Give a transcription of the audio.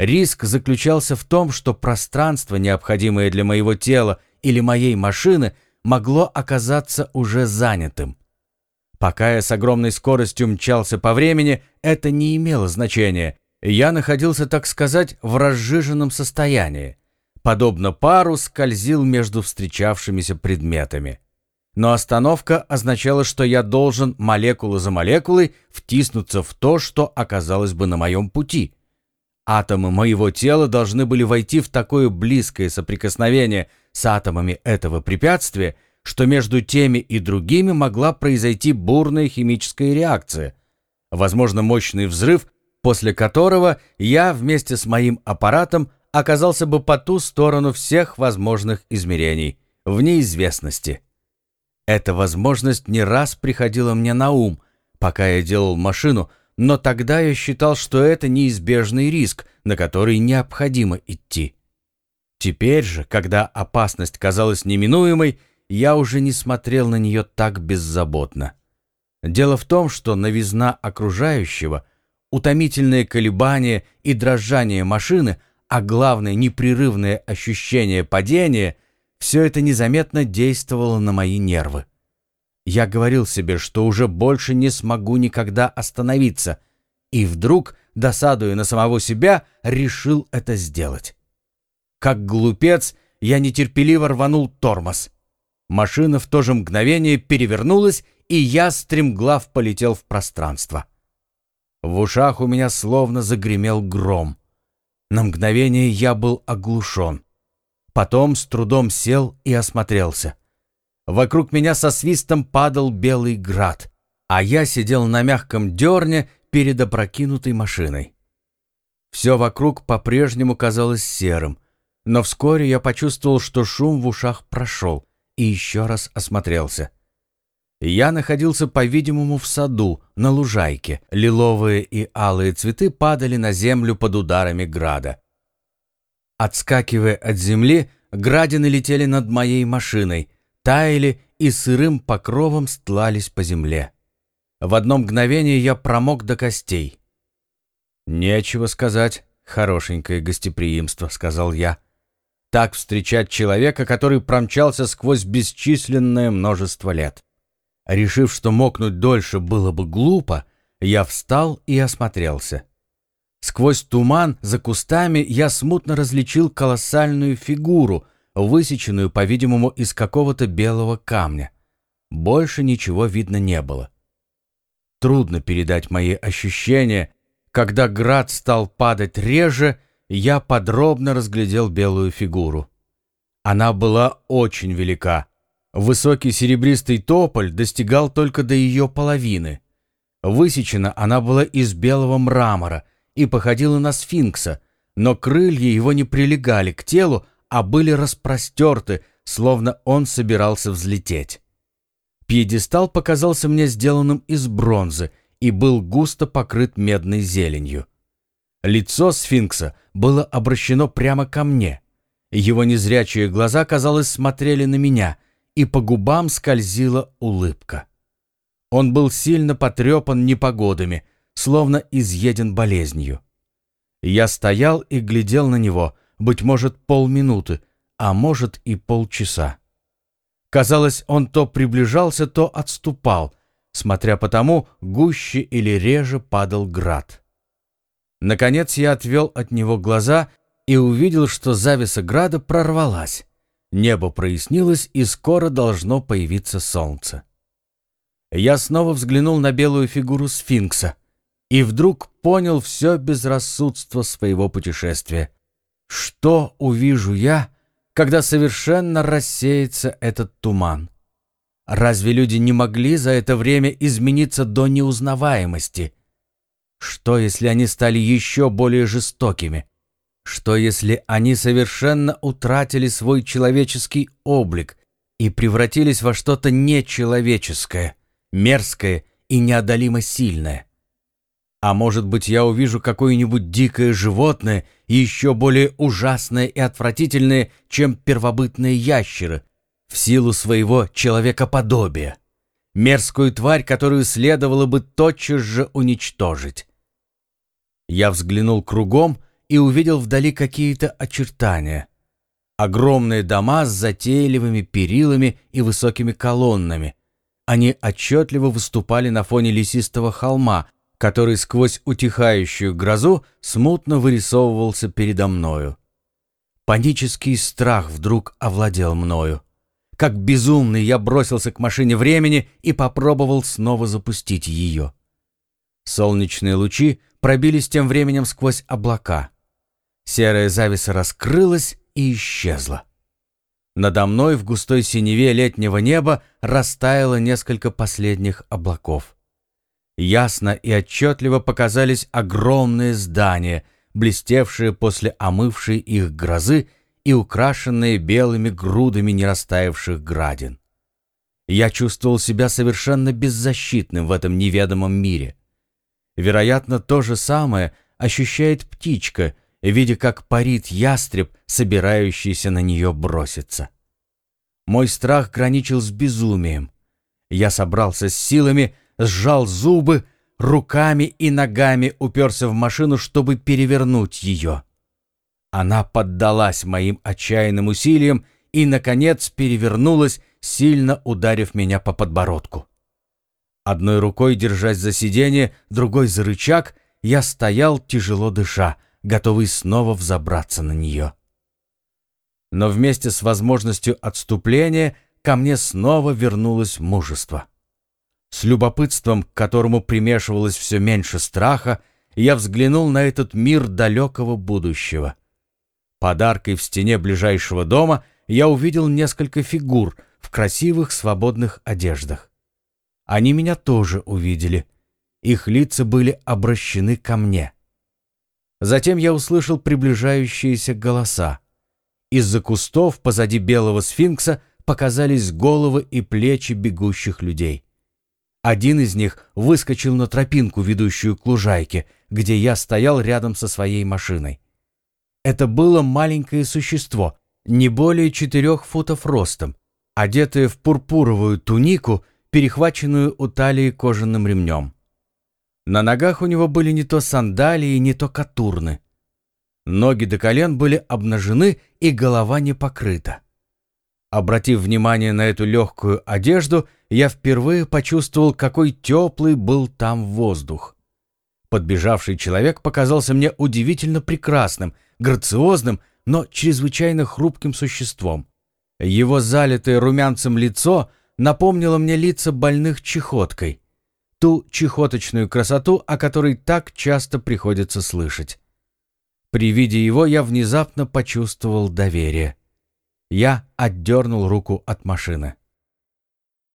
Риск заключался в том, что пространство, необходимое для моего тела или моей машины, могло оказаться уже занятым. Пока я с огромной скоростью мчался по времени, это не имело значения. Я находился, так сказать, в разжиженном состоянии. Подобно пару скользил между встречавшимися предметами. Но остановка означала, что я должен молекула за молекулой втиснуться в то, что оказалось бы на моем пути. Атомы моего тела должны были войти в такое близкое соприкосновение с атомами этого препятствия, что между теми и другими могла произойти бурная химическая реакция, возможно, мощный взрыв, после которого я вместе с моим аппаратом оказался бы по ту сторону всех возможных измерений, в неизвестности. Эта возможность не раз приходила мне на ум, пока я делал машину, но тогда я считал, что это неизбежный риск, на который необходимо идти. Теперь же, когда опасность казалась неминуемой, я уже не смотрел на нее так беззаботно. Дело в том, что новизна окружающего, утомительные колебания и дрожание машины, а главное непрерывное ощущение падения, все это незаметно действовало на мои нервы. Я говорил себе, что уже больше не смогу никогда остановиться, и вдруг, досадуя на самого себя, решил это сделать. Как глупец, я нетерпеливо рванул тормоз. Машина в то же мгновение перевернулась, и я стремглав полетел в пространство. В ушах у меня словно загремел гром. На мгновение я был оглушен. Потом с трудом сел и осмотрелся. Вокруг меня со свистом падал белый град, а я сидел на мягком дерне перед опрокинутой машиной. Все вокруг по-прежнему казалось серым, но вскоре я почувствовал, что шум в ушах прошел, и еще раз осмотрелся. Я находился, по-видимому, в саду, на лужайке. Лиловые и алые цветы падали на землю под ударами града. Отскакивая от земли, градины летели над моей машиной, таяли и сырым покровом стлались по земле. В одно мгновение я промок до костей. «Нечего сказать, хорошенькое гостеприимство», — сказал я так встречать человека, который промчался сквозь бесчисленное множество лет. Решив, что мокнуть дольше было бы глупо, я встал и осмотрелся. Сквозь туман за кустами я смутно различил колоссальную фигуру, высеченную, по-видимому, из какого-то белого камня. Больше ничего видно не было. Трудно передать мои ощущения, когда град стал падать реже, я подробно разглядел белую фигуру. Она была очень велика. Высокий серебристый тополь достигал только до ее половины. Высечена она была из белого мрамора и походила на сфинкса, но крылья его не прилегали к телу, а были распростерты, словно он собирался взлететь. Пьедестал показался мне сделанным из бронзы и был густо покрыт медной зеленью. Лицо сфинкса было обращено прямо ко мне. Его незрячие глаза, казалось, смотрели на меня, и по губам скользила улыбка. Он был сильно потрепан непогодами, словно изъеден болезнью. Я стоял и глядел на него, быть может, полминуты, а может и полчаса. Казалось, он то приближался, то отступал, смотря по тому, гуще или реже падал град. Наконец я отвел от него глаза и увидел, что завеса града прорвалась. Небо прояснилось, и скоро должно появиться солнце. Я снова взглянул на белую фигуру сфинкса и вдруг понял все безрассудство своего путешествия. Что увижу я, когда совершенно рассеется этот туман? Разве люди не могли за это время измениться до неузнаваемости? Что, если они стали еще более жестокими? Что, если они совершенно утратили свой человеческий облик и превратились во что-то нечеловеческое, мерзкое и неодолимо сильное? А может быть, я увижу какое-нибудь дикое животное, еще более ужасное и отвратительное, чем первобытные ящеры, в силу своего человекоподобия. Мерзкую тварь, которую следовало бы тотчас же уничтожить. Я взглянул кругом и увидел вдали какие-то очертания. Огромные дома с затейливыми перилами и высокими колоннами. Они отчетливо выступали на фоне лесистого холма, который сквозь утихающую грозу смутно вырисовывался передо мною. Панический страх вдруг овладел мною. Как безумный я бросился к машине времени и попробовал снова запустить ее. Солнечные лучи пробились тем временем сквозь облака. Серая зависа раскрылась и исчезла. Надо мной в густой синеве летнего неба растаяло несколько последних облаков. Ясно и отчетливо показались огромные здания, блестевшие после омывшей их грозы и украшенные белыми грудами нерастаявших градин. Я чувствовал себя совершенно беззащитным в этом неведомом мире. Вероятно, то же самое ощущает птичка, видя, как парит ястреб, собирающийся на нее броситься. Мой страх граничил с безумием. Я собрался с силами, сжал зубы, руками и ногами уперся в машину, чтобы перевернуть ее. Она поддалась моим отчаянным усилиям и, наконец, перевернулась, сильно ударив меня по подбородку. Одной рукой, держась за сиденье, другой за рычаг, я стоял, тяжело дыша, готовый снова взобраться на нее. Но вместе с возможностью отступления ко мне снова вернулось мужество. С любопытством, к которому примешивалось все меньше страха, я взглянул на этот мир далекого будущего. Подаркой в стене ближайшего дома я увидел несколько фигур в красивых свободных одеждах. Они меня тоже увидели. Их лица были обращены ко мне. Затем я услышал приближающиеся голоса. Из-за кустов позади белого сфинкса показались головы и плечи бегущих людей. Один из них выскочил на тропинку, ведущую к лужайке, где я стоял рядом со своей машиной. Это было маленькое существо, не более четырех футов ростом, одетое в пурпуровую тунику перехваченную у талии кожаным ремнем. На ногах у него были не то сандалии, не то катурны. Ноги до колен были обнажены, и голова не покрыта. Обратив внимание на эту легкую одежду, я впервые почувствовал, какой теплый был там воздух. Подбежавший человек показался мне удивительно прекрасным, грациозным, но чрезвычайно хрупким существом. Его залитое румянцем лицо напомнило мне лица больных чехоткой, ту чехоточную красоту, о которой так часто приходится слышать. При виде его я внезапно почувствовал доверие. Я отдернул руку от машины.